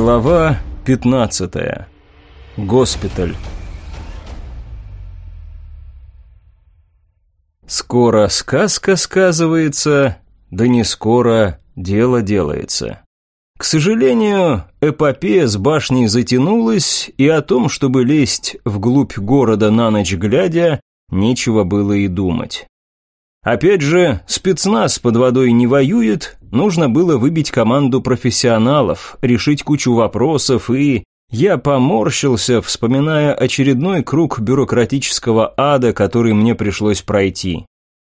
Глава 15. Госпиталь. Скоро сказка сказывается, да не скоро дело делается. К сожалению, эпопея с башней затянулась, и о том, чтобы лезть вглубь города на ночь глядя, нечего было и думать. Опять же, спецназ под водой не воюет, нужно было выбить команду профессионалов, решить кучу вопросов и... Я поморщился, вспоминая очередной круг бюрократического ада, который мне пришлось пройти.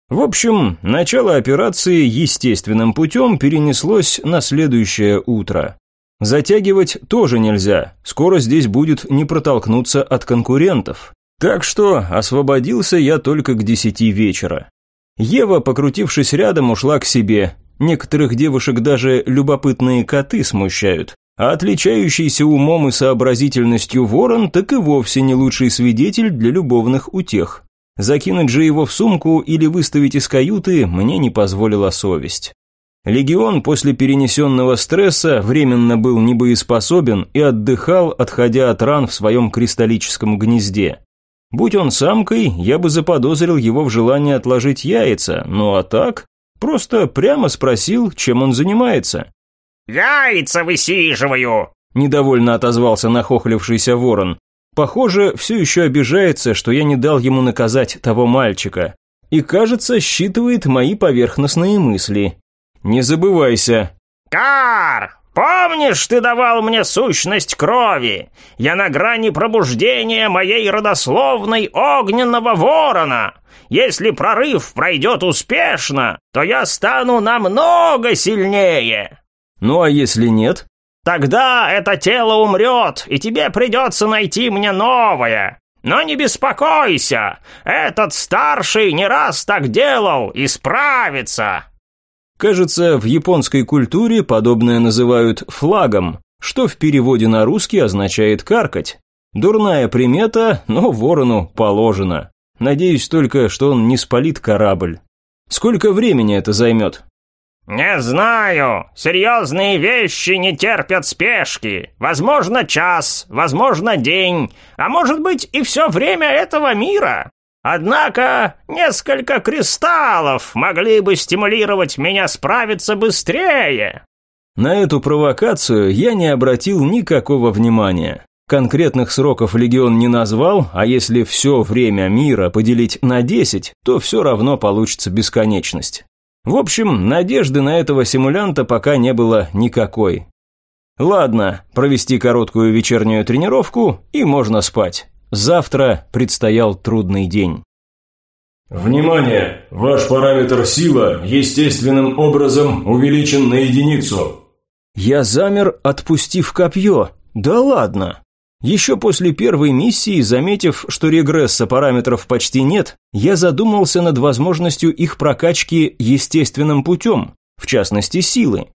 В общем, начало операции естественным путем перенеслось на следующее утро. Затягивать тоже нельзя, скоро здесь будет не протолкнуться от конкурентов. Так что освободился я только к десяти вечера. Ева, покрутившись рядом, ушла к себе. Некоторых девушек даже любопытные коты смущают. А отличающийся умом и сообразительностью ворон так и вовсе не лучший свидетель для любовных утех. Закинуть же его в сумку или выставить из каюты мне не позволила совесть. Легион после перенесенного стресса временно был небоеспособен и отдыхал, отходя от ран в своем кристаллическом гнезде. Будь он самкой, я бы заподозрил его в желании отложить яйца, ну а так, просто прямо спросил, чем он занимается. «Яйца высиживаю!» – недовольно отозвался нахохлившийся ворон. Похоже, все еще обижается, что я не дал ему наказать того мальчика. И, кажется, считывает мои поверхностные мысли. Не забывайся. «Кар, «Помнишь, ты давал мне сущность крови? Я на грани пробуждения моей родословной огненного ворона. Если прорыв пройдет успешно, то я стану намного сильнее». «Ну а если нет?» «Тогда это тело умрет, и тебе придется найти мне новое. Но не беспокойся, этот старший не раз так делал и справится». Кажется, в японской культуре подобное называют флагом, что в переводе на русский означает «каркать». Дурная примета, но ворону положено. Надеюсь только, что он не спалит корабль. Сколько времени это займет? «Не знаю. Серьезные вещи не терпят спешки. Возможно, час, возможно, день, а может быть и все время этого мира. Однако несколько кристаллов могли бы стимулировать меня справиться быстрее. На эту провокацию я не обратил никакого внимания. Конкретных сроков легион не назвал, а если все время мира поделить на 10, то все равно получится бесконечность. В общем, надежды на этого симулянта пока не было никакой. Ладно, провести короткую вечернюю тренировку и можно спать. Завтра предстоял трудный день. Внимание! Ваш параметр сила естественным образом увеличен на единицу. Я замер, отпустив копье. Да ладно! Еще после первой миссии, заметив, что регресса параметров почти нет, я задумался над возможностью их прокачки естественным путем, в частности силы.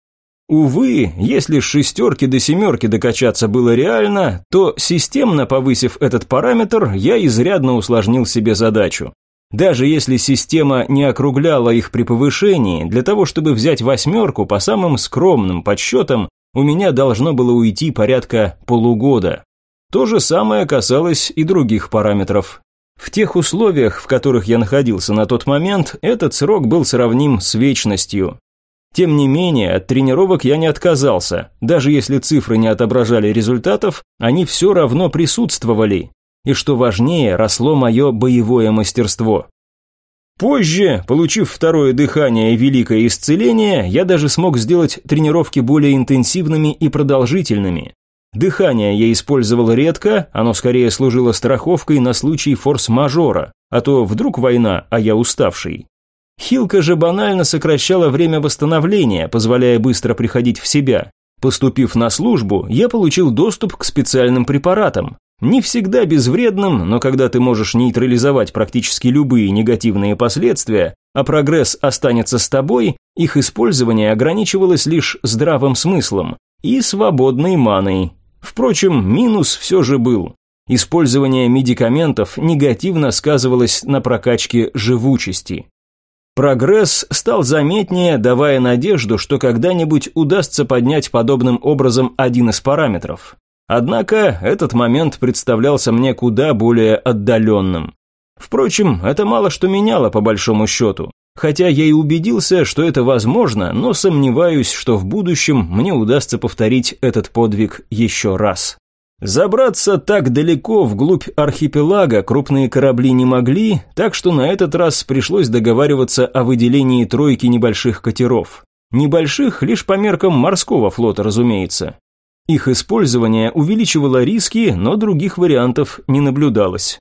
Увы, если с шестерки до семерки докачаться было реально, то системно повысив этот параметр, я изрядно усложнил себе задачу. Даже если система не округляла их при повышении, для того, чтобы взять восьмерку, по самым скромным подсчетам, у меня должно было уйти порядка полугода. То же самое касалось и других параметров. В тех условиях, в которых я находился на тот момент, этот срок был сравним с вечностью. Тем не менее, от тренировок я не отказался. Даже если цифры не отображали результатов, они все равно присутствовали. И что важнее, росло мое боевое мастерство. Позже, получив второе дыхание и великое исцеление, я даже смог сделать тренировки более интенсивными и продолжительными. Дыхание я использовал редко, оно скорее служило страховкой на случай форс-мажора, а то вдруг война, а я уставший. Хилка же банально сокращала время восстановления, позволяя быстро приходить в себя. Поступив на службу, я получил доступ к специальным препаратам. Не всегда безвредным, но когда ты можешь нейтрализовать практически любые негативные последствия, а прогресс останется с тобой, их использование ограничивалось лишь здравым смыслом и свободной маной. Впрочем, минус все же был. Использование медикаментов негативно сказывалось на прокачке живучести. Прогресс стал заметнее, давая надежду, что когда-нибудь удастся поднять подобным образом один из параметров. Однако этот момент представлялся мне куда более отдаленным. Впрочем, это мало что меняло по большому счету. Хотя я и убедился, что это возможно, но сомневаюсь, что в будущем мне удастся повторить этот подвиг еще раз. Забраться так далеко вглубь архипелага крупные корабли не могли, так что на этот раз пришлось договариваться о выделении тройки небольших катеров. Небольших лишь по меркам морского флота, разумеется. Их использование увеличивало риски, но других вариантов не наблюдалось.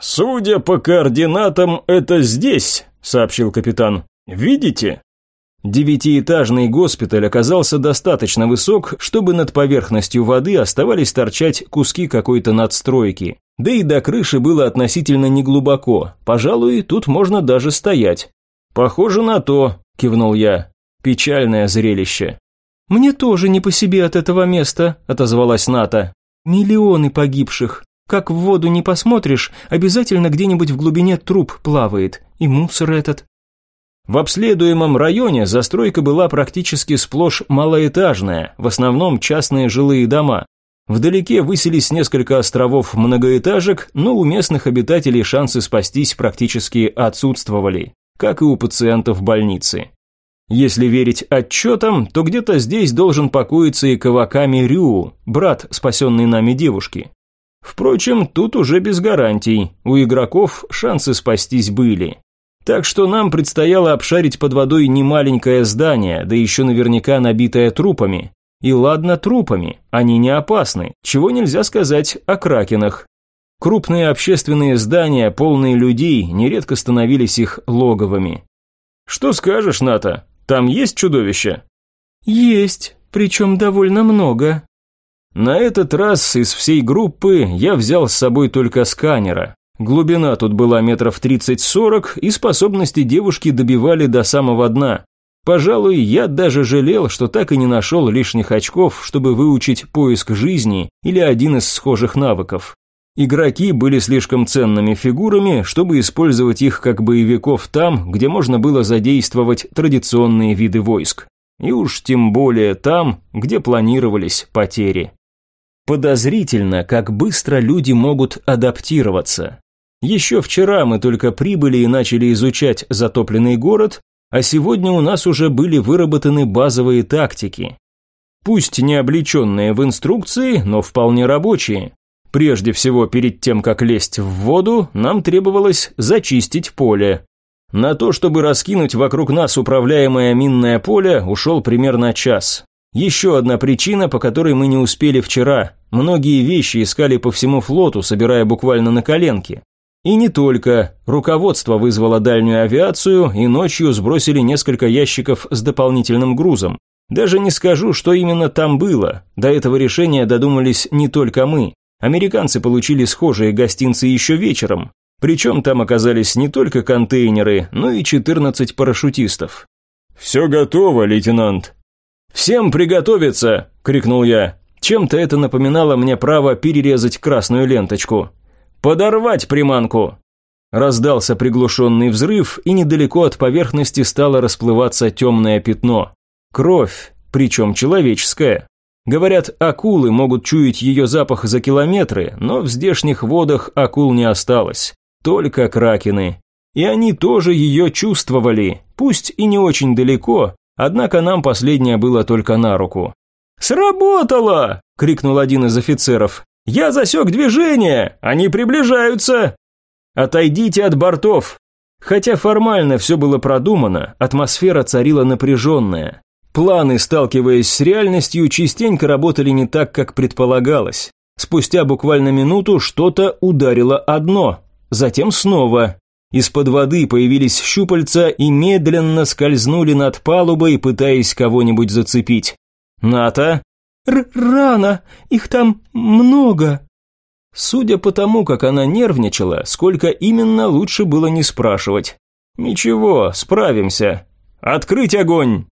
«Судя по координатам, это здесь», – сообщил капитан. «Видите?» Девятиэтажный госпиталь оказался достаточно высок, чтобы над поверхностью воды оставались торчать куски какой-то надстройки. Да и до крыши было относительно неглубоко. Пожалуй, тут можно даже стоять. «Похоже на то», – кивнул я. «Печальное зрелище». «Мне тоже не по себе от этого места», – отозвалась Ната. «Миллионы погибших. Как в воду не посмотришь, обязательно где-нибудь в глубине труп плавает. И мусор этот. В обследуемом районе застройка была практически сплошь малоэтажная, в основном частные жилые дома. Вдалеке высились несколько островов многоэтажек, но у местных обитателей шансы спастись практически отсутствовали, как и у пациентов больницы. Если верить отчетам, то где-то здесь должен покоиться и Каваками Рю, брат спасенной нами девушки. Впрочем, тут уже без гарантий, у игроков шансы спастись были. Так что нам предстояло обшарить под водой немаленькое здание, да еще наверняка набитое трупами. И ладно трупами, они не опасны, чего нельзя сказать о кракенах. Крупные общественные здания, полные людей, нередко становились их логовыми. «Что скажешь, Ната, там есть чудовище?» «Есть, причем довольно много». На этот раз из всей группы я взял с собой только сканера, Глубина тут была метров 30-40, и способности девушки добивали до самого дна. Пожалуй, я даже жалел, что так и не нашел лишних очков, чтобы выучить поиск жизни или один из схожих навыков. Игроки были слишком ценными фигурами, чтобы использовать их как боевиков там, где можно было задействовать традиционные виды войск. И уж тем более там, где планировались потери. Подозрительно, как быстро люди могут адаптироваться. Еще вчера мы только прибыли и начали изучать затопленный город, а сегодня у нас уже были выработаны базовые тактики. Пусть не облеченные в инструкции, но вполне рабочие. Прежде всего, перед тем, как лезть в воду, нам требовалось зачистить поле. На то, чтобы раскинуть вокруг нас управляемое минное поле, ушел примерно час. Еще одна причина, по которой мы не успели вчера. Многие вещи искали по всему флоту, собирая буквально на коленке. И не только. Руководство вызвало дальнюю авиацию и ночью сбросили несколько ящиков с дополнительным грузом. Даже не скажу, что именно там было. До этого решения додумались не только мы. Американцы получили схожие гостинцы еще вечером. Причем там оказались не только контейнеры, но и 14 парашютистов. «Все готово, лейтенант». «Всем приготовиться!» – крикнул я. Чем-то это напоминало мне право перерезать красную ленточку. «Подорвать приманку!» Раздался приглушенный взрыв, и недалеко от поверхности стало расплываться темное пятно. Кровь, причем человеческая. Говорят, акулы могут чуять ее запах за километры, но в здешних водах акул не осталось. Только кракены. И они тоже ее чувствовали, пусть и не очень далеко, однако нам последнее было только на руку. «Сработало!» – крикнул один из офицеров. «Я засек движение! Они приближаются!» «Отойдите от бортов!» Хотя формально все было продумано, атмосфера царила напряженная. Планы, сталкиваясь с реальностью, частенько работали не так, как предполагалось. Спустя буквально минуту что-то ударило одно, затем снова. Из-под воды появились щупальца и медленно скользнули над палубой, пытаясь кого-нибудь зацепить. «Ната?» Рано, их там много. Судя по тому, как она нервничала, сколько именно лучше было не спрашивать. Ничего, справимся. Открыть огонь!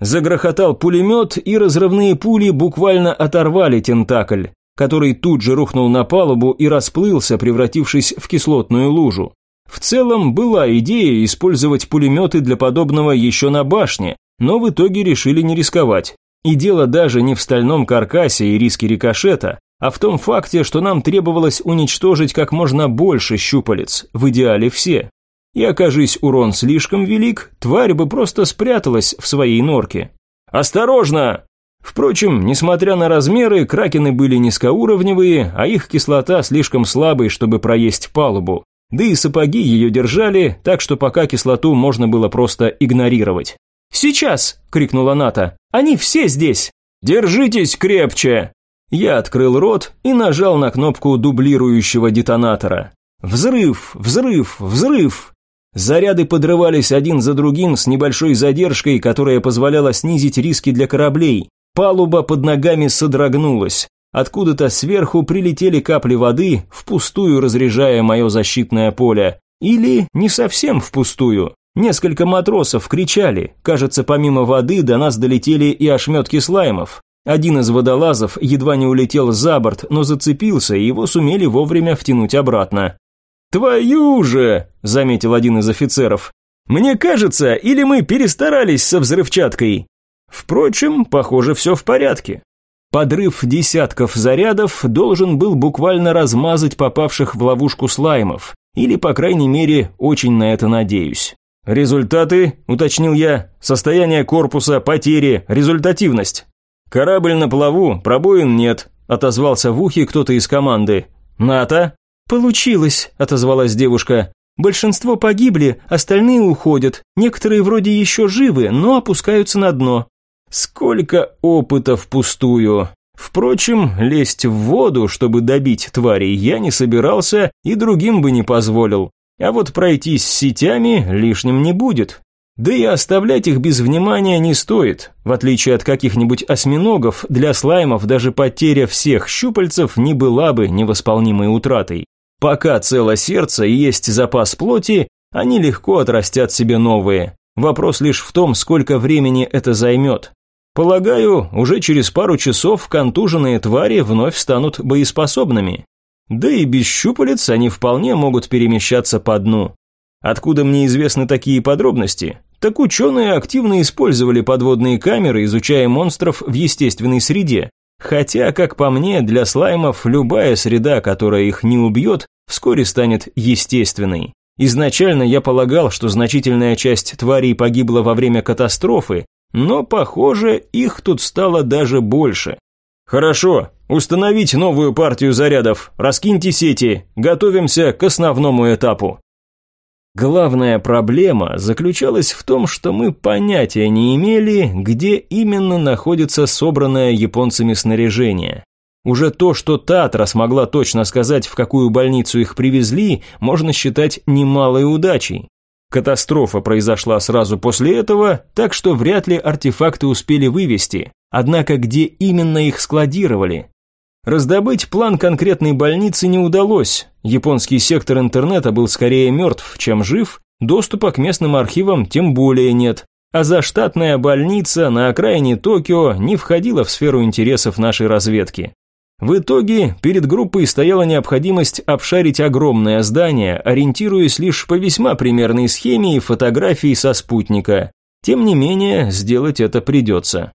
Загрохотал пулемет, и разрывные пули буквально оторвали тентакль, который тут же рухнул на палубу и расплылся, превратившись в кислотную лужу. В целом была идея использовать пулеметы для подобного еще на башне, но в итоге решили не рисковать. И дело даже не в стальном каркасе и риске рикошета, а в том факте, что нам требовалось уничтожить как можно больше щупалец, в идеале все. И окажись урон слишком велик, тварь бы просто спряталась в своей норке. «Осторожно!» Впрочем, несмотря на размеры, кракены были низкоуровневые, а их кислота слишком слабой, чтобы проесть палубу. Да и сапоги ее держали, так что пока кислоту можно было просто игнорировать. «Сейчас!» – крикнула Ната. «Они все здесь!» «Держитесь крепче!» Я открыл рот и нажал на кнопку дублирующего детонатора. Взрыв, взрыв, взрыв. Заряды подрывались один за другим с небольшой задержкой, которая позволяла снизить риски для кораблей. Палуба под ногами содрогнулась. Откуда-то сверху прилетели капли воды, впустую разряжая мое защитное поле. Или не совсем впустую. Несколько матросов кричали. Кажется, помимо воды до нас долетели и ошметки слаймов. Один из водолазов едва не улетел за борт, но зацепился, и его сумели вовремя втянуть обратно. «Твою же!» – заметил один из офицеров. «Мне кажется, или мы перестарались со взрывчаткой?» Впрочем, похоже, все в порядке. Подрыв десятков зарядов должен был буквально размазать попавших в ловушку слаймов, или, по крайней мере, очень на это надеюсь. «Результаты?» – уточнил я. «Состояние корпуса, потери, результативность». «Корабль на плаву, пробоин нет», – отозвался в ухе кто-то из команды. «Ната?» «Получилось», – отозвалась девушка. «Большинство погибли, остальные уходят. Некоторые вроде еще живы, но опускаются на дно». «Сколько опыта впустую!» Впрочем, лезть в воду, чтобы добить тварей, я не собирался и другим бы не позволил. А вот пройтись с сетями лишним не будет. Да и оставлять их без внимания не стоит. В отличие от каких-нибудь осьминогов, для слаймов даже потеря всех щупальцев не была бы невосполнимой утратой. Пока цело сердце и есть запас плоти, они легко отрастят себе новые. Вопрос лишь в том, сколько времени это займет. Полагаю, уже через пару часов контуженные твари вновь станут боеспособными. Да и без щупалец они вполне могут перемещаться по дну. Откуда мне известны такие подробности? Так ученые активно использовали подводные камеры, изучая монстров в естественной среде. Хотя, как по мне, для слаймов любая среда, которая их не убьет, вскоре станет естественной. Изначально я полагал, что значительная часть тварей погибла во время катастрофы, но, похоже, их тут стало даже больше. Хорошо, установить новую партию зарядов, раскиньте сети, готовимся к основному этапу. Главная проблема заключалась в том, что мы понятия не имели, где именно находится собранное японцами снаряжение. Уже то, что Татра смогла точно сказать, в какую больницу их привезли, можно считать немалой удачей. Катастрофа произошла сразу после этого, так что вряд ли артефакты успели вывести. Однако где именно их складировали? Раздобыть план конкретной больницы не удалось. Японский сектор интернета был скорее мертв, чем жив, доступа к местным архивам тем более нет. А заштатная больница на окраине Токио не входила в сферу интересов нашей разведки. В итоге перед группой стояла необходимость обшарить огромное здание, ориентируясь лишь по весьма примерной схеме и фотографии со спутника. Тем не менее, сделать это придется.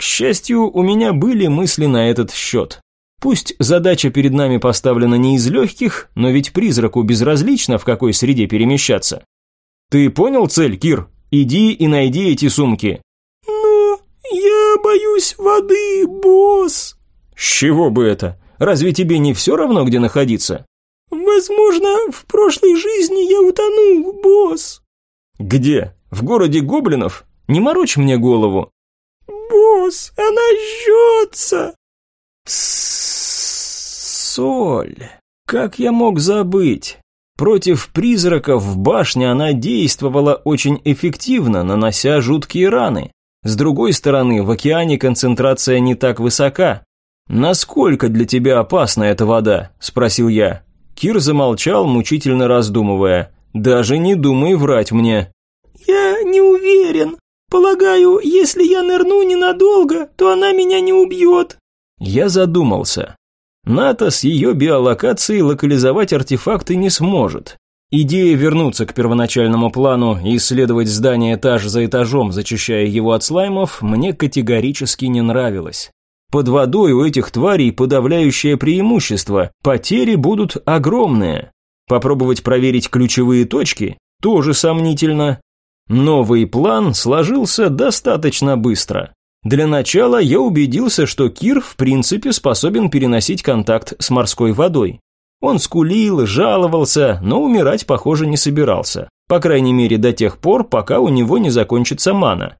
К счастью, у меня были мысли на этот счет. Пусть задача перед нами поставлена не из легких, но ведь призраку безразлично, в какой среде перемещаться. Ты понял цель, Кир? Иди и найди эти сумки. Но я боюсь воды, босс. С чего бы это? Разве тебе не все равно, где находиться? Возможно, в прошлой жизни я утонул, босс. Где? В городе гоблинов? Не морочь мне голову. Босс, она жжется. Соль. Как я мог забыть? Против призраков в башне она действовала очень эффективно, нанося жуткие раны. С другой стороны, в океане концентрация не так высока. «Насколько для тебя опасна эта вода?» – спросил я. Кир замолчал, мучительно раздумывая. «Даже не думай врать мне». «Я не уверен. Полагаю, если я нырну ненадолго, то она меня не убьет. Я задумался. НАТО с ее биолокацией локализовать артефакты не сможет. Идея вернуться к первоначальному плану и исследовать здание этаж за этажом, зачищая его от слаймов, мне категорически не нравилась. Под водой у этих тварей подавляющее преимущество, потери будут огромные. Попробовать проверить ключевые точки тоже сомнительно. Новый план сложился достаточно быстро. Для начала я убедился, что Кир в принципе способен переносить контакт с морской водой. Он скулил, жаловался, но умирать, похоже, не собирался. По крайней мере, до тех пор, пока у него не закончится мана.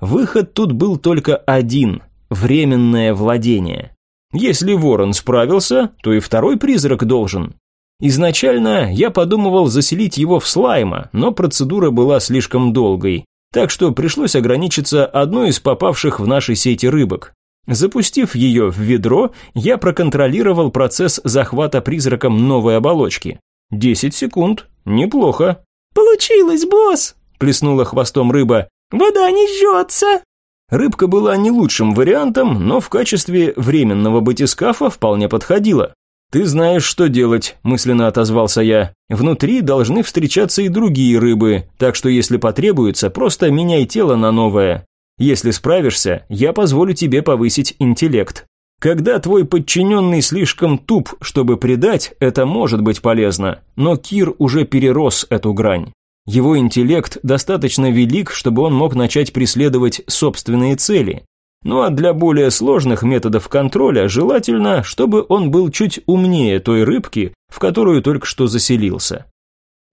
Выход тут был только один – временное владение. Если ворон справился, то и второй призрак должен. Изначально я подумывал заселить его в слайма, но процедура была слишком долгой, так что пришлось ограничиться одной из попавших в наши сети рыбок. Запустив ее в ведро, я проконтролировал процесс захвата призраком новой оболочки. Десять секунд. Неплохо. «Получилось, босс!» – плеснула хвостом рыба. «Вода не жжется!» Рыбка была не лучшим вариантом, но в качестве временного батискафа вполне подходила. «Ты знаешь, что делать», – мысленно отозвался я. «Внутри должны встречаться и другие рыбы, так что если потребуется, просто меняй тело на новое. Если справишься, я позволю тебе повысить интеллект. Когда твой подчиненный слишком туп, чтобы предать, это может быть полезно, но Кир уже перерос эту грань. Его интеллект достаточно велик, чтобы он мог начать преследовать собственные цели. Ну а для более сложных методов контроля желательно, чтобы он был чуть умнее той рыбки, в которую только что заселился.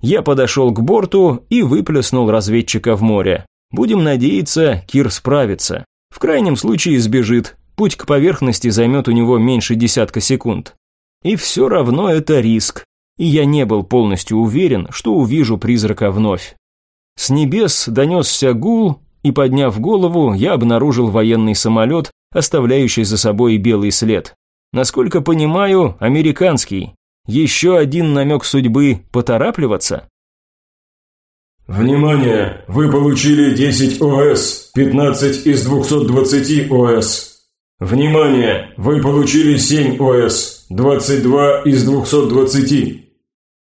Я подошел к борту и выплеснул разведчика в море. Будем надеяться, Кир справится. В крайнем случае сбежит. Путь к поверхности займет у него меньше десятка секунд. И все равно это риск. И я не был полностью уверен, что увижу призрака вновь. С небес донесся гул, и, подняв голову, я обнаружил военный самолет, оставляющий за собой белый след. Насколько понимаю, американский. Еще один намек судьбы – поторапливаться? Внимание! Вы получили 10 ОС, 15 из 220 ОС. Внимание! Вы получили 7 ОС, 22 из 220.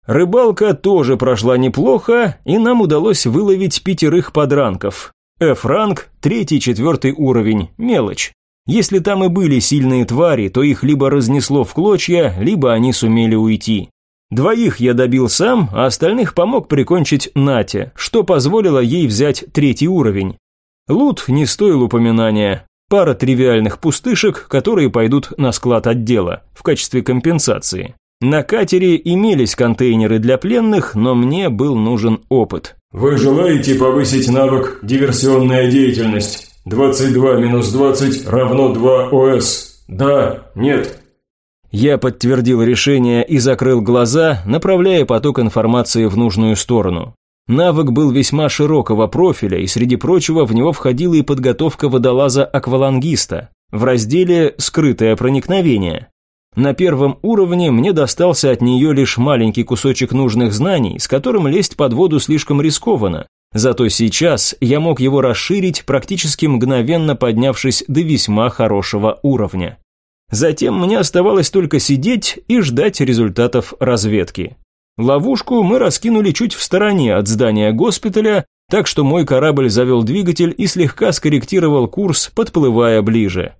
Рыбалка тоже прошла неплохо, и нам удалось выловить пятерых подранков. F-ранг, третий-четвертый уровень, мелочь. Если там и были сильные твари, то их либо разнесло в клочья, либо они сумели уйти. Двоих я добил сам, а остальных помог прикончить Натя, что позволило ей взять третий уровень. Лут не стоил упоминания. Пара тривиальных пустышек, которые пойдут на склад отдела в качестве компенсации. На катере имелись контейнеры для пленных, но мне был нужен опыт. Вы желаете повысить навык «Диверсионная деятельность»? 22 минус 20 равно 2 ОС. Да, нет. Я подтвердил решение и закрыл глаза, направляя поток информации в нужную сторону. Навык был весьма широкого профиля, и среди прочего в него входила и подготовка водолаза-аквалангиста в разделе «Скрытое проникновение». На первом уровне мне достался от нее лишь маленький кусочек нужных знаний, с которым лезть под воду слишком рискованно. Зато сейчас я мог его расширить, практически мгновенно поднявшись до весьма хорошего уровня. Затем мне оставалось только сидеть и ждать результатов разведки. Ловушку мы раскинули чуть в стороне от здания госпиталя, так что мой корабль завел двигатель и слегка скорректировал курс, подплывая ближе.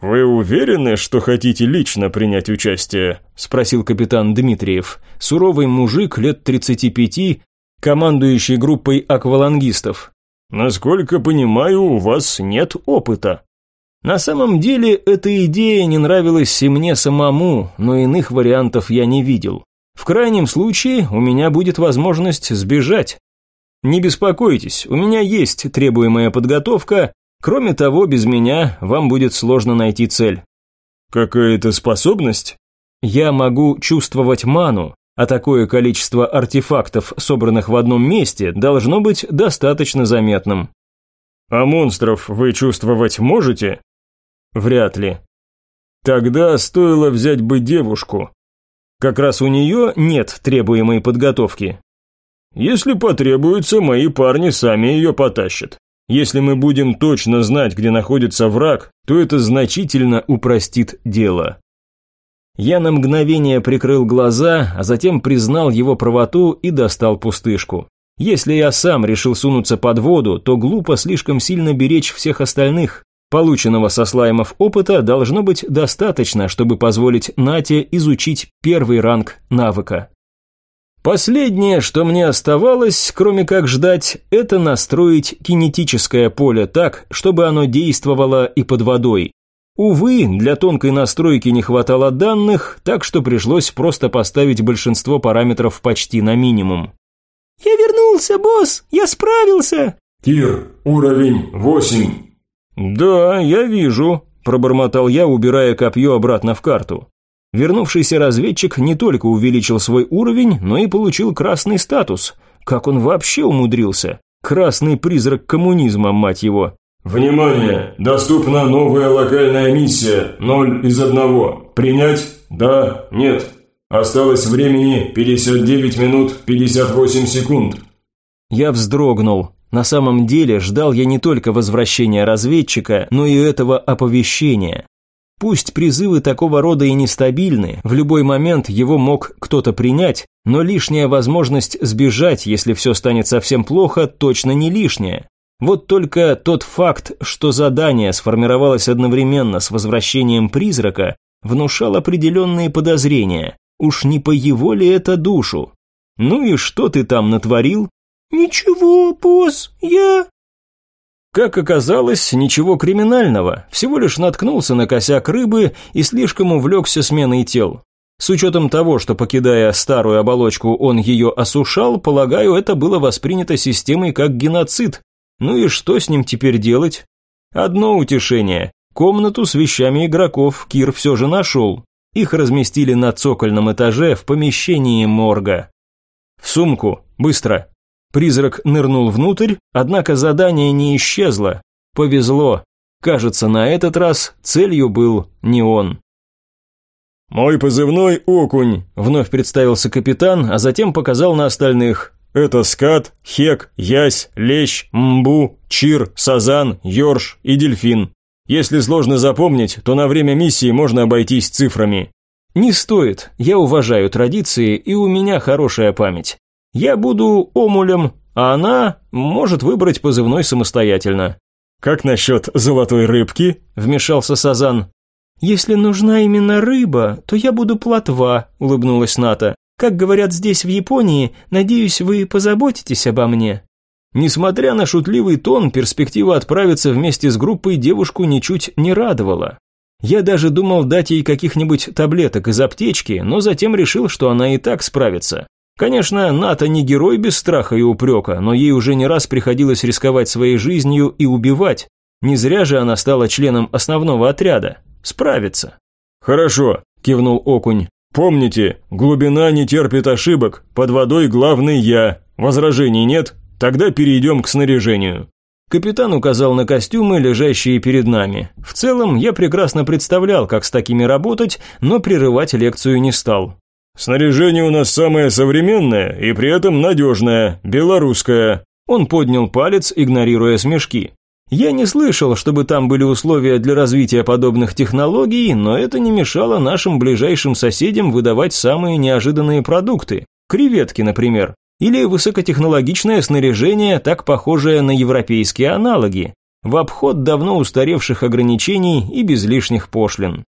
«Вы уверены, что хотите лично принять участие?» – спросил капитан Дмитриев, суровый мужик лет 35, командующий группой аквалангистов. «Насколько понимаю, у вас нет опыта». На самом деле, эта идея не нравилась и мне самому, но иных вариантов я не видел. В крайнем случае, у меня будет возможность сбежать. Не беспокойтесь, у меня есть требуемая подготовка, Кроме того, без меня вам будет сложно найти цель. Какая-то способность? Я могу чувствовать ману, а такое количество артефактов, собранных в одном месте, должно быть достаточно заметным. А монстров вы чувствовать можете? Вряд ли. Тогда стоило взять бы девушку. Как раз у нее нет требуемой подготовки. Если потребуется, мои парни сами ее потащат. Если мы будем точно знать, где находится враг, то это значительно упростит дело. Я на мгновение прикрыл глаза, а затем признал его правоту и достал пустышку. Если я сам решил сунуться под воду, то глупо слишком сильно беречь всех остальных. Полученного со слаймов опыта должно быть достаточно, чтобы позволить Нате изучить первый ранг навыка. Последнее, что мне оставалось, кроме как ждать, это настроить кинетическое поле так, чтобы оно действовало и под водой. Увы, для тонкой настройки не хватало данных, так что пришлось просто поставить большинство параметров почти на минимум. «Я вернулся, босс! Я справился!» «Тир, уровень 8». «Да, я вижу», – пробормотал я, убирая копье обратно в карту. Вернувшийся разведчик не только увеличил свой уровень, но и получил красный статус. Как он вообще умудрился? Красный призрак коммунизма, мать его. «Внимание! Доступна новая локальная миссия, 0 из 1. Принять? Да? Нет?» Осталось времени 59 минут 58 секунд. Я вздрогнул. На самом деле ждал я не только возвращения разведчика, но и этого оповещения. Пусть призывы такого рода и нестабильны, в любой момент его мог кто-то принять, но лишняя возможность сбежать, если все станет совсем плохо, точно не лишняя. Вот только тот факт, что задание сформировалось одновременно с возвращением призрака, внушал определенные подозрения. Уж не по его ли это душу? Ну и что ты там натворил? Ничего, босс, я... Как оказалось, ничего криминального, всего лишь наткнулся на косяк рыбы и слишком увлекся сменой тел. С учетом того, что покидая старую оболочку он ее осушал, полагаю, это было воспринято системой как геноцид. Ну и что с ним теперь делать? Одно утешение. Комнату с вещами игроков Кир все же нашел. Их разместили на цокольном этаже в помещении морга. В сумку, быстро. Призрак нырнул внутрь, однако задание не исчезло. Повезло. Кажется, на этот раз целью был не он. «Мой позывной Окунь», – вновь представился капитан, а затем показал на остальных. «Это скат, хек, ясь, лещ, мбу, чир, сазан, ёрш и дельфин. Если сложно запомнить, то на время миссии можно обойтись цифрами. Не стоит, я уважаю традиции и у меня хорошая память. Я буду омулем, а она может выбрать позывной самостоятельно. Как насчет золотой рыбки? Вмешался Сазан. Если нужна именно рыба, то я буду плотва, улыбнулась Ната. Как говорят здесь в Японии, надеюсь, вы позаботитесь обо мне. Несмотря на шутливый тон, перспектива отправиться вместе с группой девушку ничуть не радовала. Я даже думал дать ей каких-нибудь таблеток из аптечки, но затем решил, что она и так справится. Конечно, Ната не герой без страха и упрека, но ей уже не раз приходилось рисковать своей жизнью и убивать. Не зря же она стала членом основного отряда. Справится. «Хорошо», – кивнул Окунь. «Помните, глубина не терпит ошибок, под водой главный я. Возражений нет?» Тогда перейдем к снаряжению. Капитан указал на костюмы, лежащие перед нами. В целом, я прекрасно представлял, как с такими работать, но прерывать лекцию не стал. «Снаряжение у нас самое современное и при этом надежное, белорусское». Он поднял палец, игнорируя смешки. Я не слышал, чтобы там были условия для развития подобных технологий, но это не мешало нашим ближайшим соседям выдавать самые неожиданные продукты. Креветки, например или высокотехнологичное снаряжение, так похожее на европейские аналоги, в обход давно устаревших ограничений и без лишних пошлин.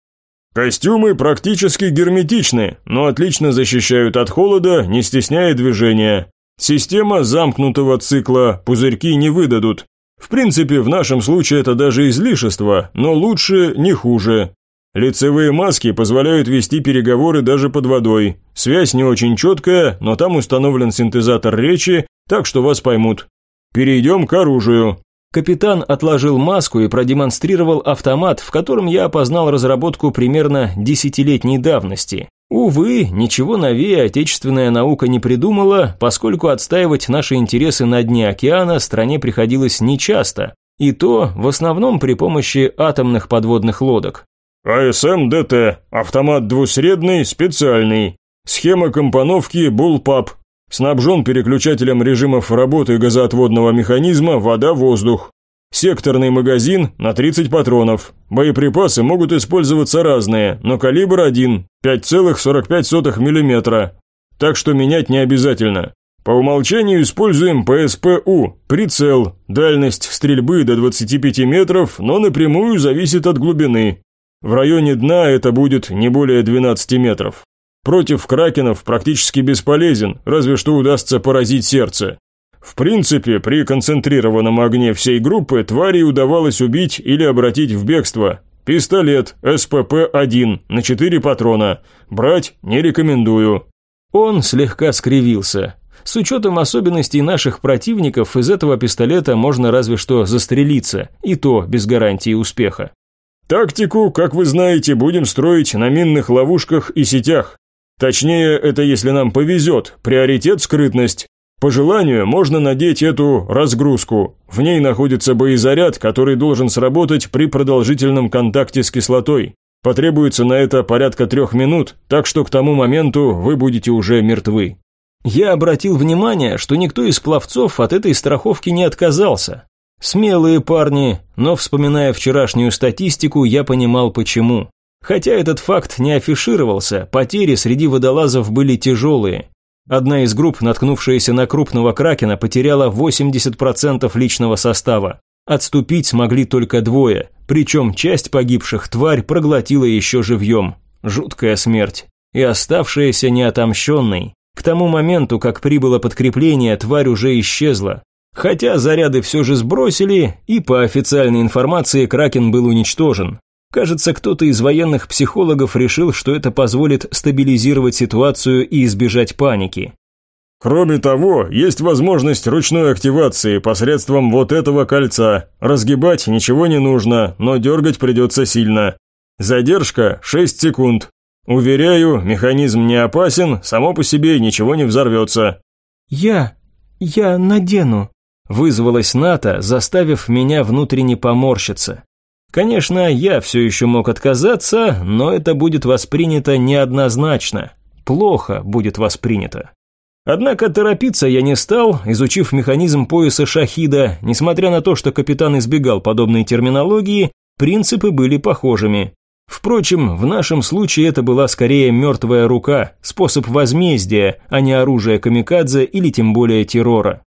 Костюмы практически герметичны, но отлично защищают от холода, не стесняя движения. Система замкнутого цикла, пузырьки не выдадут. В принципе, в нашем случае это даже излишество, но лучше, не хуже. Лицевые маски позволяют вести переговоры даже под водой. Связь не очень четкая, но там установлен синтезатор речи, так что вас поймут. Перейдем к оружию. Капитан отложил маску и продемонстрировал автомат, в котором я опознал разработку примерно десятилетней давности. Увы, ничего новее отечественная наука не придумала, поскольку отстаивать наши интересы на дне океана стране приходилось нечасто, и то в основном при помощи атомных подводных лодок. АСМ-ДТ, автомат двусредный, специальный. Схема компоновки Bullpup. Снабжен переключателем режимов работы газоотводного механизма вода-воздух. Секторный магазин на 30 патронов. Боеприпасы могут использоваться разные, но калибр один, 5,45 мм. Так что менять не обязательно. По умолчанию используем ПСПУ, прицел, дальность стрельбы до 25 метров, но напрямую зависит от глубины. В районе дна это будет не более 12 метров. Против кракенов практически бесполезен, разве что удастся поразить сердце. В принципе, при концентрированном огне всей группы твари удавалось убить или обратить в бегство. Пистолет СПП-1 на 4 патрона. Брать не рекомендую. Он слегка скривился. С учетом особенностей наших противников, из этого пистолета можно разве что застрелиться, и то без гарантии успеха. Тактику, как вы знаете, будем строить на минных ловушках и сетях. Точнее, это если нам повезет, приоритет скрытность. По желанию можно надеть эту разгрузку. В ней находится боезаряд, который должен сработать при продолжительном контакте с кислотой. Потребуется на это порядка трех минут, так что к тому моменту вы будете уже мертвы. Я обратил внимание, что никто из пловцов от этой страховки не отказался. Смелые парни, но вспоминая вчерашнюю статистику, я понимал почему. Хотя этот факт не афишировался, потери среди водолазов были тяжелые. Одна из групп, наткнувшаяся на крупного кракена, потеряла 80% личного состава. Отступить смогли только двое, причем часть погибших тварь проглотила еще живьем. Жуткая смерть. И оставшаяся неотомщенной. К тому моменту, как прибыло подкрепление, тварь уже исчезла. Хотя заряды все же сбросили, и по официальной информации Кракен был уничтожен. Кажется, кто-то из военных психологов решил, что это позволит стабилизировать ситуацию и избежать паники. Кроме того, есть возможность ручной активации посредством вот этого кольца. Разгибать ничего не нужно, но дергать придется сильно. Задержка 6 секунд. Уверяю, механизм не опасен, само по себе ничего не взорвется. Я... я надену. Вызвалась Ната, заставив меня внутренне поморщиться. Конечно, я все еще мог отказаться, но это будет воспринято неоднозначно. Плохо будет воспринято. Однако торопиться я не стал, изучив механизм пояса шахида, несмотря на то, что капитан избегал подобной терминологии, принципы были похожими. Впрочем, в нашем случае это была скорее мертвая рука, способ возмездия, а не оружие камикадзе или тем более террора.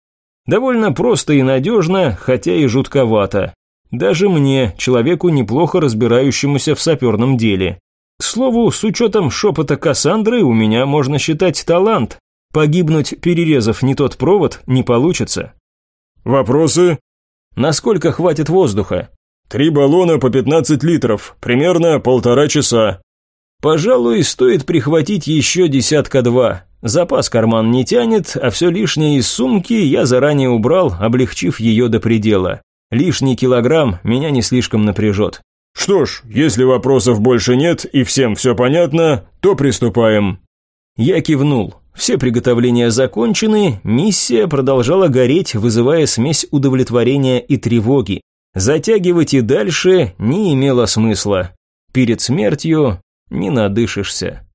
Довольно просто и надежно, хотя и жутковато. Даже мне, человеку неплохо разбирающемуся в саперном деле. К слову, с учетом шепота Кассандры у меня можно считать талант. Погибнуть, перерезав не тот провод, не получится. Вопросы? Насколько хватит воздуха? Три баллона по 15 литров, примерно полтора часа. Пожалуй, стоит прихватить еще десятка-два. Запас карман не тянет, а все лишнее из сумки я заранее убрал, облегчив ее до предела. Лишний килограмм меня не слишком напряжет. Что ж, если вопросов больше нет и всем все понятно, то приступаем. Я кивнул. Все приготовления закончены, миссия продолжала гореть, вызывая смесь удовлетворения и тревоги. Затягивать и дальше не имело смысла. Перед смертью не надышишься.